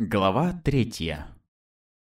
Глава третья.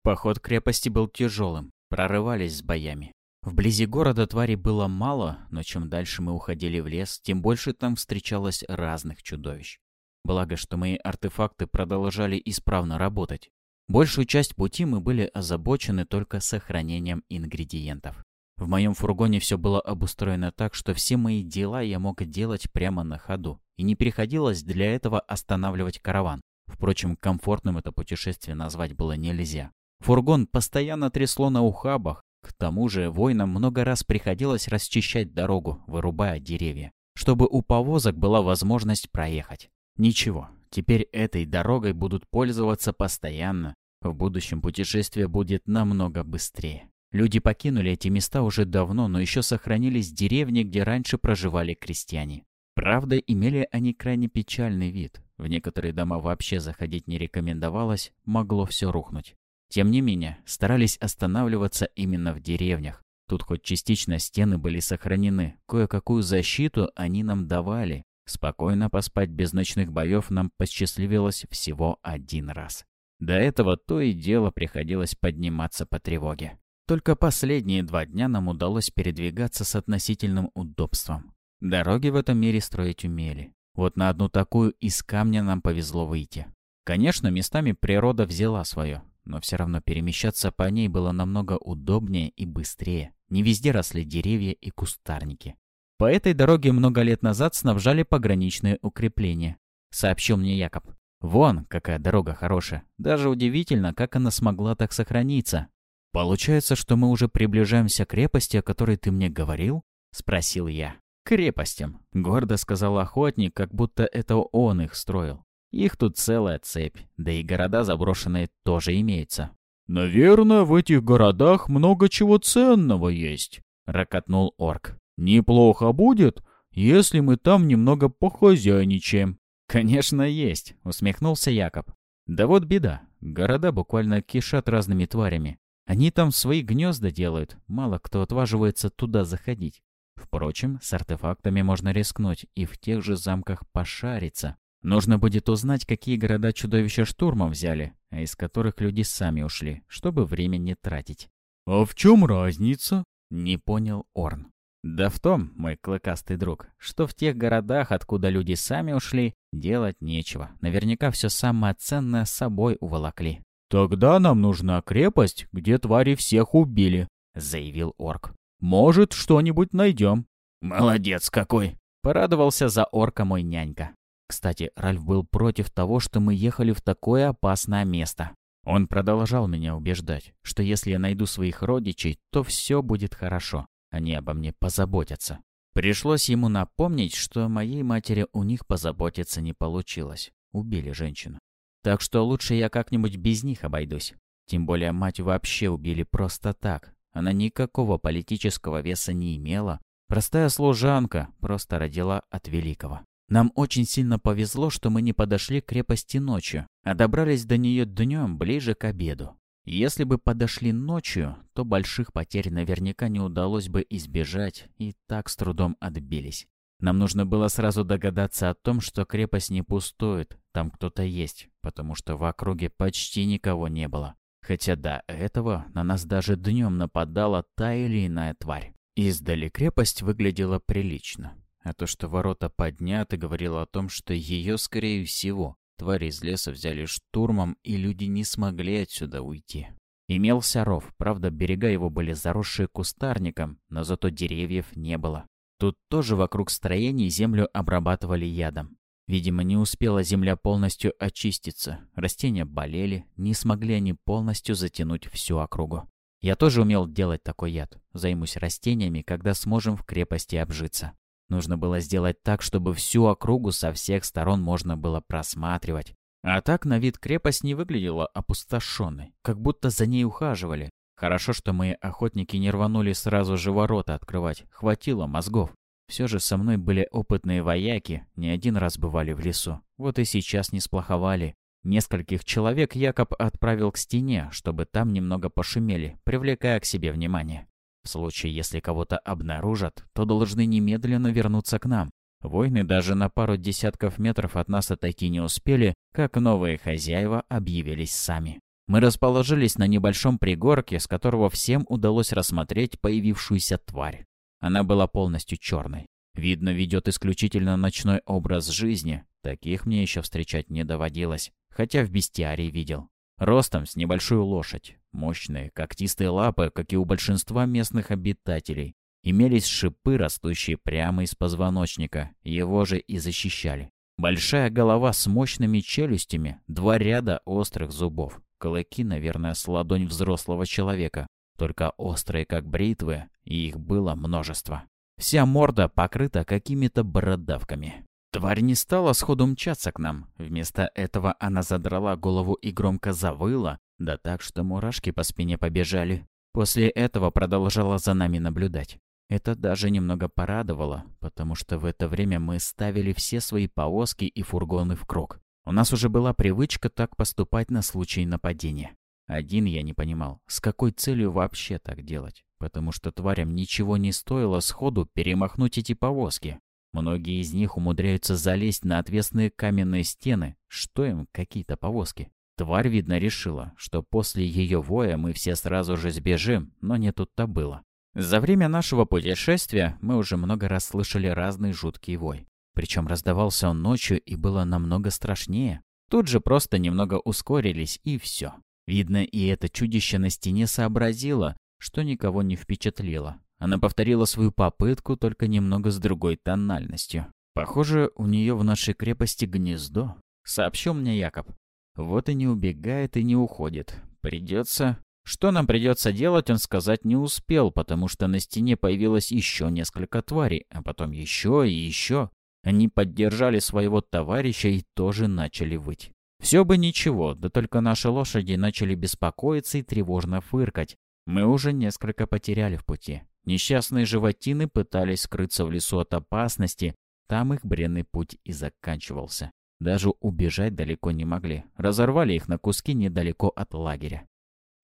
Поход к крепости был тяжелым, прорывались с боями. Вблизи города тварей было мало, но чем дальше мы уходили в лес, тем больше там встречалось разных чудовищ. Благо, что мои артефакты продолжали исправно работать. Большую часть пути мы были озабочены только сохранением ингредиентов. В моем фургоне все было обустроено так, что все мои дела я мог делать прямо на ходу, и не приходилось для этого останавливать караван. Впрочем, комфортным это путешествие назвать было нельзя. Фургон постоянно трясло на ухабах. К тому же воинам много раз приходилось расчищать дорогу, вырубая деревья, чтобы у повозок была возможность проехать. Ничего, теперь этой дорогой будут пользоваться постоянно. В будущем путешествие будет намного быстрее. Люди покинули эти места уже давно, но еще сохранились деревни, где раньше проживали крестьяне. Правда, имели они крайне печальный вид. В некоторые дома вообще заходить не рекомендовалось, могло все рухнуть. Тем не менее, старались останавливаться именно в деревнях. Тут хоть частично стены были сохранены, кое-какую защиту они нам давали. Спокойно поспать без ночных боев нам посчастливилось всего один раз. До этого то и дело приходилось подниматься по тревоге. Только последние два дня нам удалось передвигаться с относительным удобством. Дороги в этом мире строить умели. Вот на одну такую из камня нам повезло выйти. Конечно, местами природа взяла свое, но все равно перемещаться по ней было намного удобнее и быстрее. Не везде росли деревья и кустарники. По этой дороге много лет назад снабжали пограничные укрепления, сообщил мне Якоб. Вон, какая дорога хорошая. Даже удивительно, как она смогла так сохраниться. Получается, что мы уже приближаемся к крепости, о которой ты мне говорил? Спросил я крепостям», — гордо сказал охотник, как будто это он их строил. «Их тут целая цепь, да и города заброшенные тоже имеются». «Наверное, в этих городах много чего ценного есть», — ракотнул орк. «Неплохо будет, если мы там немного похозяйничаем». «Конечно, есть», — усмехнулся Якоб. «Да вот беда. Города буквально кишат разными тварями. Они там свои гнезда делают, мало кто отваживается туда заходить. Впрочем, с артефактами можно рискнуть и в тех же замках пошариться. Нужно будет узнать, какие города чудовища штурмом взяли, а из которых люди сами ушли, чтобы время не тратить. «А в чем разница?» — не понял Орн. «Да в том, мой клыкастый друг, что в тех городах, откуда люди сами ушли, делать нечего. Наверняка все самое ценное с собой уволокли». «Тогда нам нужна крепость, где твари всех убили», — заявил орк. Может, что-нибудь найдем». «Молодец какой!» — порадовался за орка мой нянька. Кстати, Ральф был против того, что мы ехали в такое опасное место. Он продолжал меня убеждать, что если я найду своих родичей, то все будет хорошо. Они обо мне позаботятся. Пришлось ему напомнить, что моей матери у них позаботиться не получилось. Убили женщину. Так что лучше я как-нибудь без них обойдусь. Тем более мать вообще убили просто так, она никакого политического веса не имела. Простая служанка, просто родила от великого. Нам очень сильно повезло, что мы не подошли к крепости ночью, а добрались до нее днем, ближе к обеду. Если бы подошли ночью, то больших потерь наверняка не удалось бы избежать, и так с трудом отбились. Нам нужно было сразу догадаться о том, что крепость не пустует, там кто-то есть, потому что в округе почти никого не было. Хотя до этого на нас даже днем нападала та или иная тварь. Издали крепость выглядела прилично. А то, что ворота подняты, говорило о том, что ее, скорее всего, твари из леса взяли штурмом, и люди не смогли отсюда уйти. Имелся ров, правда, берега его были заросшие кустарником, но зато деревьев не было. Тут тоже вокруг строений землю обрабатывали ядом. Видимо, не успела земля полностью очиститься. Растения болели, не смогли они полностью затянуть всю округу. Я тоже умел делать такой яд. Займусь растениями, когда сможем в крепости обжиться. Нужно было сделать так, чтобы всю округу со всех сторон можно было просматривать. А так на вид крепость не выглядела опустошенной, как будто за ней ухаживали. Хорошо, что мои охотники не рванули сразу же ворота открывать, хватило мозгов. Все же со мной были опытные вояки, не один раз бывали в лесу. Вот и сейчас не сплоховали. Нескольких человек Якоб отправил к стене, чтобы там немного пошумели, привлекая к себе внимание. В случае, если кого-то обнаружат, то должны немедленно вернуться к нам. Воины даже на пару десятков метров от нас отойти не успели, как новые хозяева объявились сами. Мы расположились на небольшом пригорке, с которого всем удалось рассмотреть появившуюся тварь. Она была полностью черной. Видно, ведет исключительно ночной образ жизни. Таких мне еще встречать не доводилось, хотя в бестиарии видел. Ростом с небольшую лошадь. Мощные, когтистые лапы, как и у большинства местных обитателей. Имелись шипы, растущие прямо из позвоночника, его же и защищали. Большая голова с мощными челюстями, два ряда острых зубов. Клыки, наверное, с ладонь взрослого человека, только острые, как бритвы, и их было множество. Вся морда покрыта какими-то бородавками. Тварь не стала сходу мчаться к нам. Вместо этого она задрала голову и громко завыла, да так, что мурашки по спине побежали. После этого продолжала за нами наблюдать. Это даже немного порадовало, потому что в это время мы ставили все свои повозки и фургоны в круг. У нас уже была привычка так поступать на случай нападения. Один я не понимал, с какой целью вообще так делать, потому что тварям ничего не стоило сходу перемахнуть эти повозки. Многие из них умудряются залезть на отвесные каменные стены, что им какие-то повозки. Тварь, видно, решила, что после ее воя мы все сразу же сбежим, но не тут-то было. За время нашего путешествия мы уже много раз слышали разный жуткий вой. Причем раздавался он ночью и было намного страшнее. Тут же просто немного ускорились и все. Видно, и это чудище на стене сообразило, что никого не впечатлило. Она повторила свою попытку, только немного с другой тональностью. «Похоже, у нее в нашей крепости гнездо», — сообщил мне Якоб. «Вот и не убегает, и не уходит. Придется что нам придется делать, он сказать не успел, потому что на стене появилось еще несколько тварей, а потом еще и еще. Они поддержали своего товарища и тоже начали выть. Все бы ничего, да только наши лошади начали беспокоиться и тревожно фыркать. Мы уже несколько потеряли в пути. Несчастные животины пытались скрыться в лесу от опасности, там их бренный путь и заканчивался. Даже убежать далеко не могли. Разорвали их на куски недалеко от лагеря.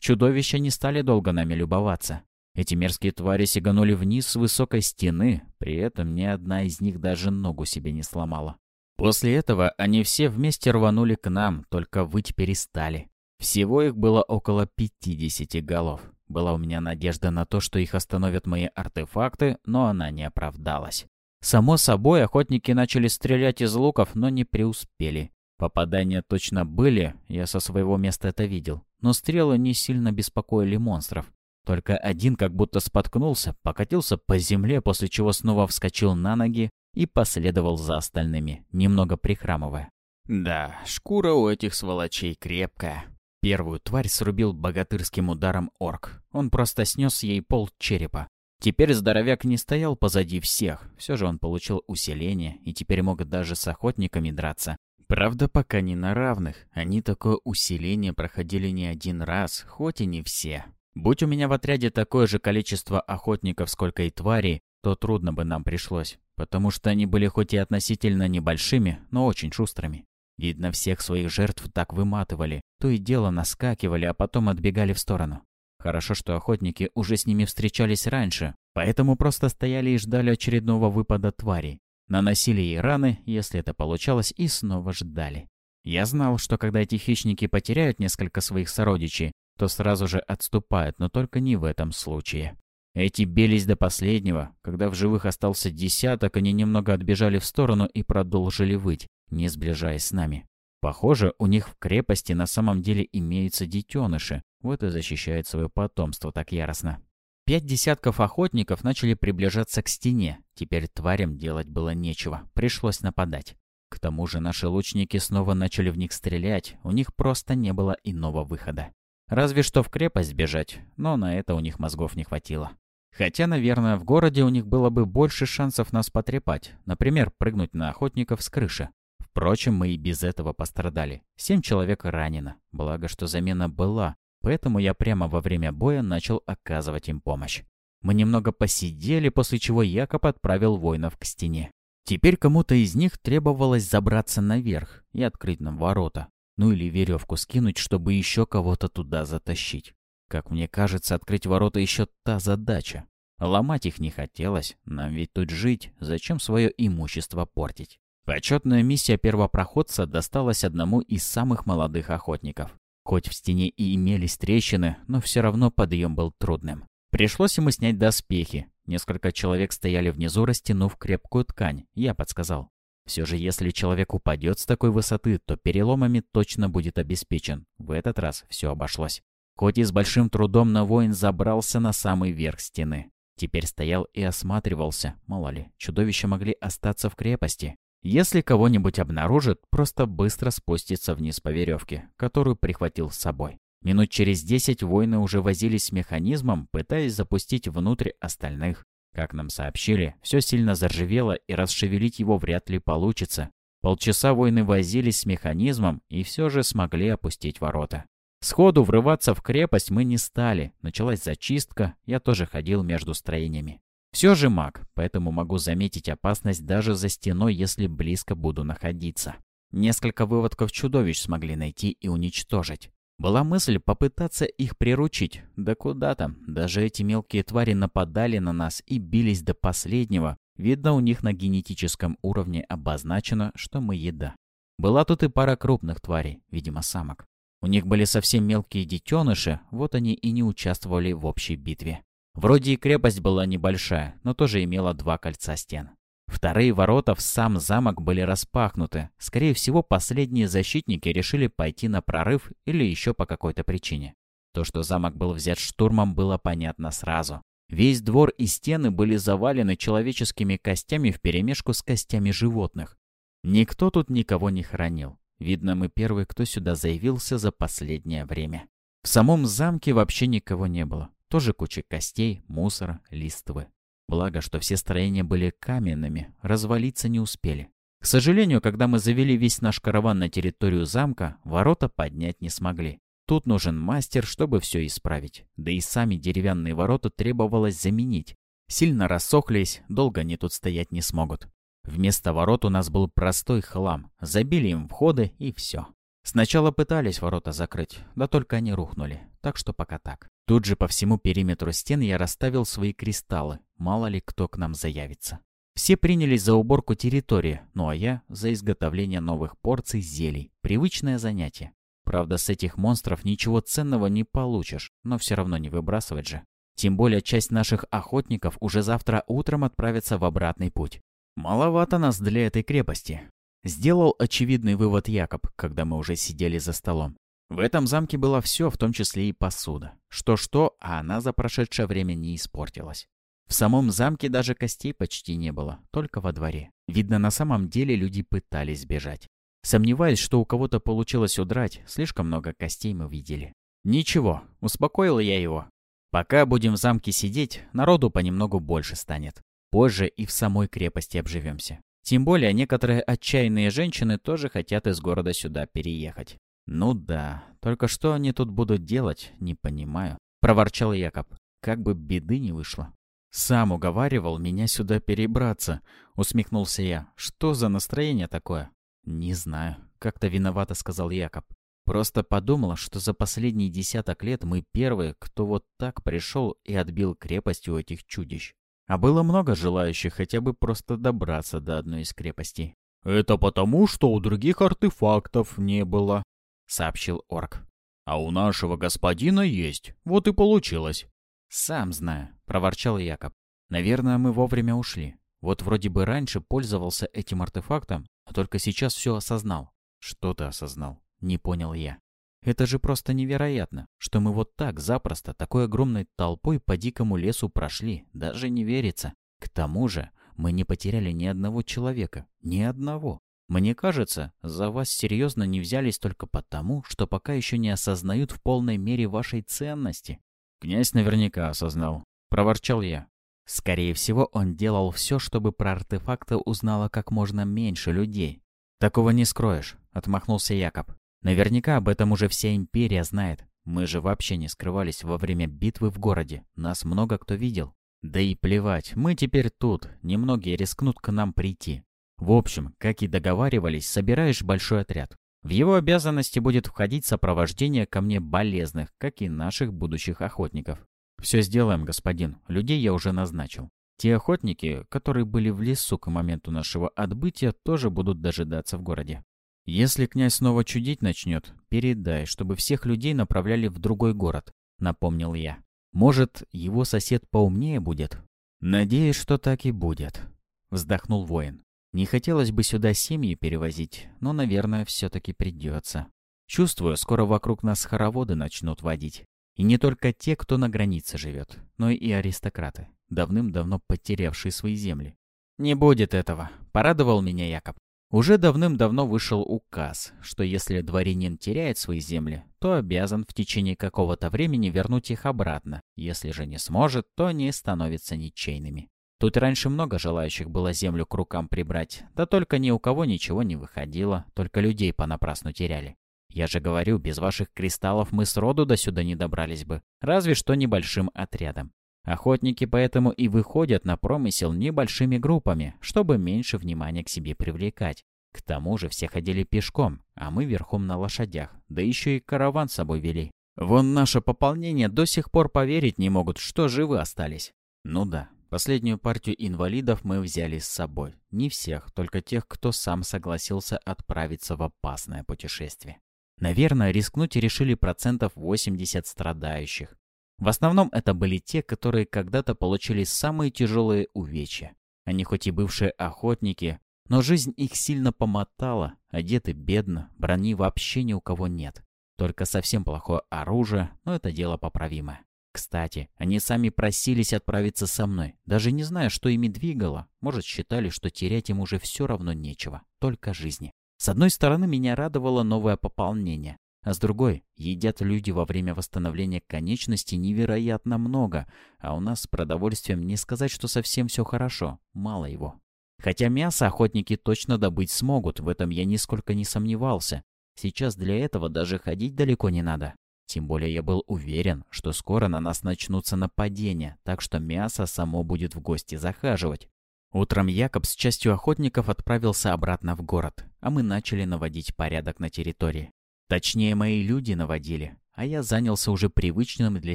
Чудовища не стали долго нами любоваться. Эти мерзкие твари сиганули вниз с высокой стены, при этом ни одна из них даже ногу себе не сломала. После этого они все вместе рванули к нам, только выть перестали. Всего их было около 50 голов. Была у меня надежда на то, что их остановят мои артефакты, но она не оправдалась. Само собой, охотники начали стрелять из луков, но не преуспели. Попадания точно были, я со своего места это видел но стрелы не сильно беспокоили монстров. Только один как будто споткнулся, покатился по земле, после чего снова вскочил на ноги и последовал за остальными, немного прихрамывая. Да, шкура у этих сволочей крепкая. Первую тварь срубил богатырским ударом орк. Он просто снес ей пол черепа. Теперь здоровяк не стоял позади всех. Все же он получил усиление и теперь мог даже с охотниками драться. Правда, пока не на равных. Они такое усиление проходили не один раз, хоть и не все. Будь у меня в отряде такое же количество охотников, сколько и тварей, то трудно бы нам пришлось, потому что они были хоть и относительно небольшими, но очень шустрыми. Видно, всех своих жертв так выматывали, то и дело наскакивали, а потом отбегали в сторону. Хорошо, что охотники уже с ними встречались раньше, поэтому просто стояли и ждали очередного выпада тварей. Наносили ей раны, если это получалось, и снова ждали. Я знал, что когда эти хищники потеряют несколько своих сородичей, то сразу же отступают, но только не в этом случае. Эти бились до последнего. Когда в живых остался десяток, они немного отбежали в сторону и продолжили выть, не сближаясь с нами. Похоже, у них в крепости на самом деле имеются детеныши, вот и защищает свое потомство так яростно. Пять десятков охотников начали приближаться к стене. Теперь тварям делать было нечего, пришлось нападать. К тому же наши лучники снова начали в них стрелять, у них просто не было иного выхода. Разве что в крепость бежать, но на это у них мозгов не хватило. Хотя, наверное, в городе у них было бы больше шансов нас потрепать, например, прыгнуть на охотников с крыши. Впрочем, мы и без этого пострадали. Семь человек ранено, благо что замена была, Поэтому я прямо во время боя начал оказывать им помощь. Мы немного посидели, после чего Якоб отправил воинов к стене. Теперь кому-то из них требовалось забраться наверх и открыть нам ворота. Ну или веревку скинуть, чтобы еще кого-то туда затащить. Как мне кажется, открыть ворота еще та задача. Ломать их не хотелось, нам ведь тут жить, зачем свое имущество портить? Почетная миссия первопроходца досталась одному из самых молодых охотников. Хоть в стене и имелись трещины, но все равно подъем был трудным. Пришлось ему снять доспехи. Несколько человек стояли внизу, растянув крепкую ткань, я подсказал. Все же, если человек упадет с такой высоты, то переломами точно будет обеспечен. В этот раз все обошлось. Хоть и с большим трудом, но воин забрался на самый верх стены. Теперь стоял и осматривался, мало ли, чудовища могли остаться в крепости. Если кого-нибудь обнаружит, просто быстро спустится вниз по веревке, которую прихватил с собой. Минут через десять воины уже возились с механизмом, пытаясь запустить внутрь остальных. Как нам сообщили, все сильно заржавело и расшевелить его вряд ли получится. Полчаса воины возились с механизмом и все же смогли опустить ворота. Сходу врываться в крепость мы не стали. Началась зачистка, я тоже ходил между строениями. Все же маг, поэтому могу заметить опасность даже за стеной, если близко буду находиться. Несколько выводков чудовищ смогли найти и уничтожить. Была мысль попытаться их приручить. Да куда там, даже эти мелкие твари нападали на нас и бились до последнего. Видно, у них на генетическом уровне обозначено, что мы еда. Была тут и пара крупных тварей, видимо, самок. У них были совсем мелкие детеныши, вот они и не участвовали в общей битве. Вроде и крепость была небольшая, но тоже имела два кольца стен. Вторые ворота в сам замок были распахнуты. Скорее всего, последние защитники решили пойти на прорыв или еще по какой-то причине. То, что замок был взят штурмом, было понятно сразу. Весь двор и стены были завалены человеческими костями вперемешку с костями животных. Никто тут никого не хранил. Видно, мы первые, кто сюда заявился за последнее время. В самом замке вообще никого не было. Тоже куча костей, мусора, листвы. Благо, что все строения были каменными, развалиться не успели. К сожалению, когда мы завели весь наш караван на территорию замка, ворота поднять не смогли. Тут нужен мастер, чтобы все исправить. Да и сами деревянные ворота требовалось заменить. Сильно рассохлись, долго они тут стоять не смогут. Вместо ворот у нас был простой хлам. Забили им входы и все. Сначала пытались ворота закрыть, да только они рухнули. Так что пока так. Тут же по всему периметру стен я расставил свои кристаллы, мало ли кто к нам заявится. Все принялись за уборку территории, ну а я за изготовление новых порций зелий. Привычное занятие. Правда, с этих монстров ничего ценного не получишь, но все равно не выбрасывать же. Тем более часть наших охотников уже завтра утром отправится в обратный путь. Маловато нас для этой крепости. Сделал очевидный вывод Якоб, когда мы уже сидели за столом. В этом замке было все, в том числе и посуда. Что-что, а она за прошедшее время не испортилась. В самом замке даже костей почти не было, только во дворе. Видно, на самом деле люди пытались бежать. Сомневаюсь, что у кого-то получилось удрать, слишком много костей мы видели. Ничего, успокоил я его. Пока будем в замке сидеть, народу понемногу больше станет. Позже и в самой крепости обживемся. Тем более некоторые отчаянные женщины тоже хотят из города сюда переехать. «Ну да, только что они тут будут делать, не понимаю», — проворчал Якоб. «Как бы беды не вышло». «Сам уговаривал меня сюда перебраться», — усмехнулся я. «Что за настроение такое?» «Не знаю», — как-то виновато сказал Якоб. «Просто подумал, что за последние десяток лет мы первые, кто вот так пришел и отбил крепость у этих чудищ. А было много желающих хотя бы просто добраться до одной из крепостей». «Это потому, что у других артефактов не было», — сообщил орк. «А у нашего господина есть, вот и получилось». «Сам знаю», — проворчал Якоб. «Наверное, мы вовремя ушли. Вот вроде бы раньше пользовался этим артефактом, а только сейчас все осознал». «Что ты осознал?» — не понял я. «Это же просто невероятно, что мы вот так запросто, такой огромной толпой по дикому лесу прошли, даже не верится. К тому же мы не потеряли ни одного человека, ни одного. Мне кажется, за вас серьезно не взялись только потому, что пока еще не осознают в полной мере вашей ценности. Князь наверняка осознал. Проворчал я. Скорее всего, он делал все, чтобы про артефакты узнало как можно меньше людей. «Такого не скроешь», — отмахнулся Якоб. «Наверняка об этом уже вся империя знает. Мы же вообще не скрывались во время битвы в городе. Нас много кто видел. Да и плевать, мы теперь тут. Немногие рискнут к нам прийти. В общем, как и договаривались, собираешь большой отряд. В его обязанности будет входить сопровождение ко мне болезных, как и наших будущих охотников. «Все сделаем, господин. Людей я уже назначил. Те охотники, которые были в лесу к моменту нашего отбытия, тоже будут дожидаться в городе. Если князь снова чудить начнет, передай, чтобы всех людей направляли в другой город», — напомнил я. «Может, его сосед поумнее будет?» «Надеюсь, что так и будет», — вздохнул воин. «Не хотелось бы сюда семьи перевозить, но, наверное, все-таки придется. Чувствую, скоро вокруг нас хороводы начнут водить. И не только те, кто на границе живет, но и аристократы, давным-давно потерявшие свои земли. Не будет этого, порадовал меня Якоб. Уже давным-давно вышел указ, что если дворянин теряет свои земли, то обязан в течение какого-то времени вернуть их обратно. Если же не сможет, то они становятся ничейными. Тут раньше много желающих было землю к рукам прибрать, да только ни у кого ничего не выходило, только людей понапрасну теряли. Я же говорю, без ваших кристаллов мы сроду до сюда не добрались бы, разве что небольшим отрядом. Охотники поэтому и выходят на промысел небольшими группами, чтобы меньше внимания к себе привлекать. К тому же все ходили пешком, а мы верхом на лошадях, да еще и караван с собой вели. Вон наше пополнение до сих пор поверить не могут, что живы остались. Ну да, последнюю партию инвалидов мы взяли с собой. Не всех, только тех, кто сам согласился отправиться в опасное путешествие. Наверное, рискнуть решили процентов 80 страдающих. В основном это были те, которые когда-то получили самые тяжелые увечья. Они хоть и бывшие охотники, но жизнь их сильно помотала, одеты бедно, брони вообще ни у кого нет. Только совсем плохое оружие, но это дело поправимое. Кстати, они сами просились отправиться со мной, даже не зная, что ими двигало. Может, считали, что терять им уже все равно нечего, только жизни. С одной стороны, меня радовало новое пополнение, а с другой, едят люди во время восстановления конечностей невероятно много, а у нас с продовольствием не сказать, что совсем все хорошо, мало его. Хотя мясо охотники точно добыть смогут, в этом я нисколько не сомневался. Сейчас для этого даже ходить далеко не надо. Тем более я был уверен, что скоро на нас начнутся нападения, так что мясо само будет в гости захаживать. Утром Якоб с частью охотников отправился обратно в город, а мы начали наводить порядок на территории. Точнее, мои люди наводили, а я занялся уже привычным для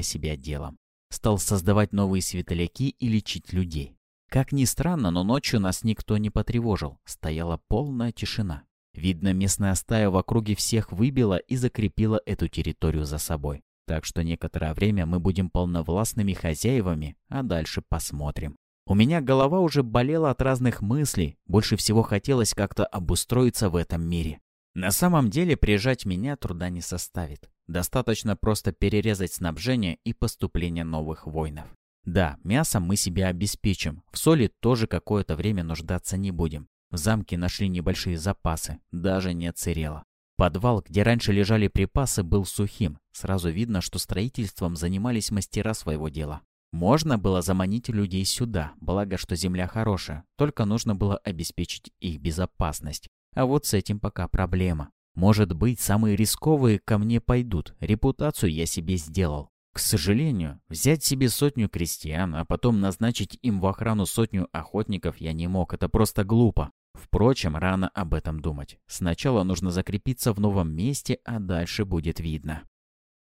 себя делом. Стал создавать новые светляки и лечить людей. Как ни странно, но ночью нас никто не потревожил, стояла полная тишина. Видно, местная стая в округе всех выбила и закрепила эту территорию за собой. Так что некоторое время мы будем полновластными хозяевами, а дальше посмотрим. У меня голова уже болела от разных мыслей, больше всего хотелось как-то обустроиться в этом мире. На самом деле прижать меня труда не составит. Достаточно просто перерезать снабжение и поступление новых воинов. Да, мясом мы себя обеспечим, в соли тоже какое-то время нуждаться не будем. В замке нашли небольшие запасы, даже не отсырело. Подвал, где раньше лежали припасы, был сухим. Сразу видно, что строительством занимались мастера своего дела. Можно было заманить людей сюда, благо, что земля хорошая, только нужно было обеспечить их безопасность. А вот с этим пока проблема. Может быть, самые рисковые ко мне пойдут, репутацию я себе сделал. К сожалению, взять себе сотню крестьян, а потом назначить им в охрану сотню охотников я не мог, это просто глупо. Впрочем, рано об этом думать. Сначала нужно закрепиться в новом месте, а дальше будет видно.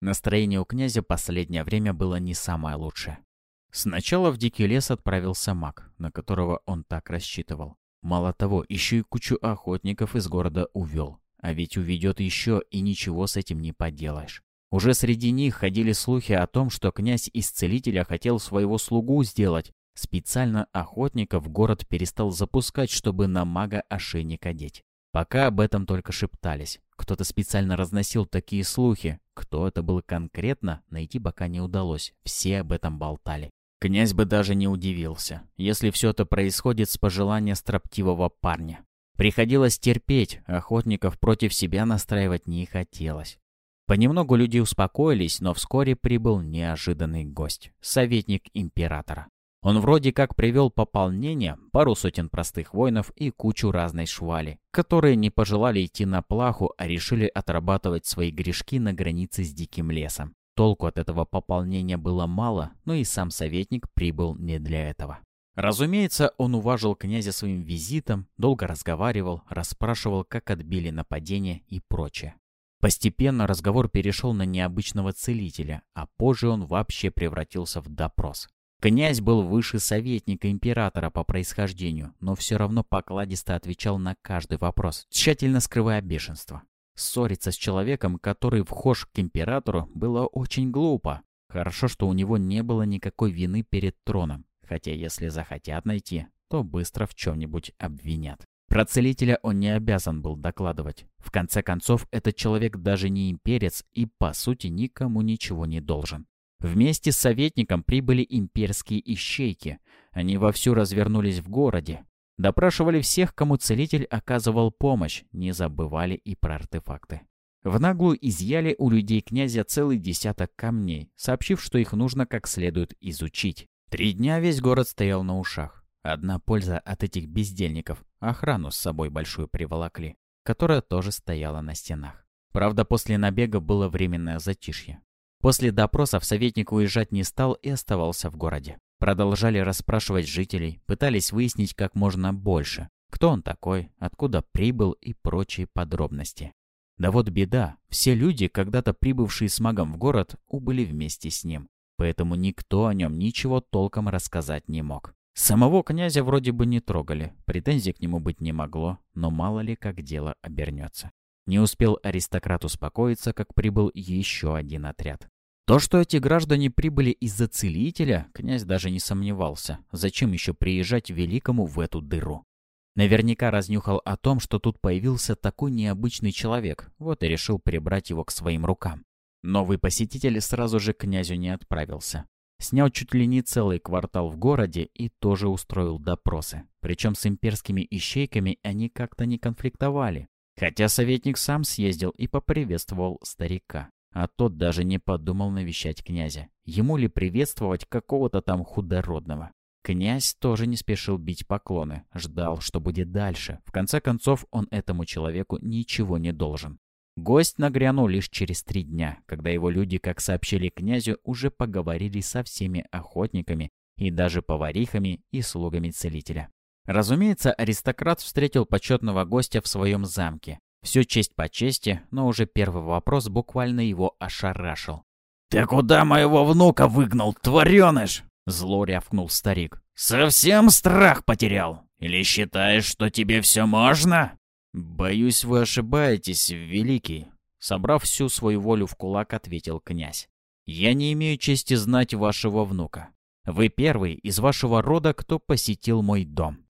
Настроение у князя последнее время было не самое лучшее. Сначала в дикий лес отправился маг, на которого он так рассчитывал. Мало того, еще и кучу охотников из города увел. А ведь уведет еще, и ничего с этим не поделаешь. Уже среди них ходили слухи о том, что князь исцелителя хотел своего слугу сделать. Специально охотников город перестал запускать, чтобы на мага ошейник одеть. Пока об этом только шептались. Кто-то специально разносил такие слухи. Кто это был конкретно, найти пока не удалось. Все об этом болтали. Князь бы даже не удивился, если все это происходит с пожелания строптивого парня. Приходилось терпеть, охотников против себя настраивать не хотелось. Понемногу люди успокоились, но вскоре прибыл неожиданный гость — советник императора. Он вроде как привел пополнение, пару сотен простых воинов и кучу разной швали, которые не пожелали идти на плаху, а решили отрабатывать свои грешки на границе с диким лесом. Толку от этого пополнения было мало, но и сам советник прибыл не для этого. Разумеется, он уважил князя своим визитом, долго разговаривал, расспрашивал, как отбили нападение и прочее. Постепенно разговор перешел на необычного целителя, а позже он вообще превратился в допрос. Князь был выше советника императора по происхождению, но все равно покладисто отвечал на каждый вопрос, тщательно скрывая бешенство. Ссориться с человеком, который вхож к императору, было очень глупо. Хорошо, что у него не было никакой вины перед троном, хотя если захотят найти, то быстро в чем-нибудь обвинят. Про целителя он не обязан был докладывать. В конце концов, этот человек даже не имперец и, по сути, никому ничего не должен. Вместе с советником прибыли имперские ищейки. Они вовсю развернулись в городе. Допрашивали всех, кому целитель оказывал помощь, не забывали и про артефакты. В наглую изъяли у людей князя целый десяток камней, сообщив, что их нужно как следует изучить. Три дня весь город стоял на ушах. Одна польза от этих бездельников — охрану с собой большую приволокли, которая тоже стояла на стенах. Правда, после набега было временное затишье. После допросов советник уезжать не стал и оставался в городе. Продолжали расспрашивать жителей, пытались выяснить как можно больше, кто он такой, откуда прибыл и прочие подробности. Да вот беда, все люди, когда-то прибывшие с магом в город, убыли вместе с ним, поэтому никто о нем ничего толком рассказать не мог. Самого князя вроде бы не трогали, претензий к нему быть не могло, но мало ли как дело обернется. Не успел аристократ успокоиться, как прибыл еще один отряд. То, что эти граждане прибыли из-за целителя, князь даже не сомневался. Зачем еще приезжать великому в эту дыру? Наверняка разнюхал о том, что тут появился такой необычный человек, вот и решил прибрать его к своим рукам. Новый посетитель сразу же к князю не отправился. Снял чуть ли не целый квартал в городе и тоже устроил допросы. Причем с имперскими ищейками они как-то не конфликтовали. Хотя советник сам съездил и поприветствовал старика. А тот даже не подумал навещать князя. Ему ли приветствовать какого-то там худородного? Князь тоже не спешил бить поклоны, ждал, что будет дальше. В конце концов, он этому человеку ничего не должен. Гость нагрянул лишь через три дня, когда его люди, как сообщили князю, уже поговорили со всеми охотниками и даже поварихами и слугами целителя. Разумеется, аристократ встретил почетного гостя в своем замке. Все честь по чести, но уже первый вопрос буквально его ошарашил. «Ты куда моего внука выгнал, твареныш?» Зло рявкнул старик. «Совсем страх потерял? Или считаешь, что тебе все можно?» «Боюсь, вы ошибаетесь, Великий», — собрав всю свою волю в кулак, ответил князь. «Я не имею чести знать вашего внука. Вы первый из вашего рода, кто посетил мой дом.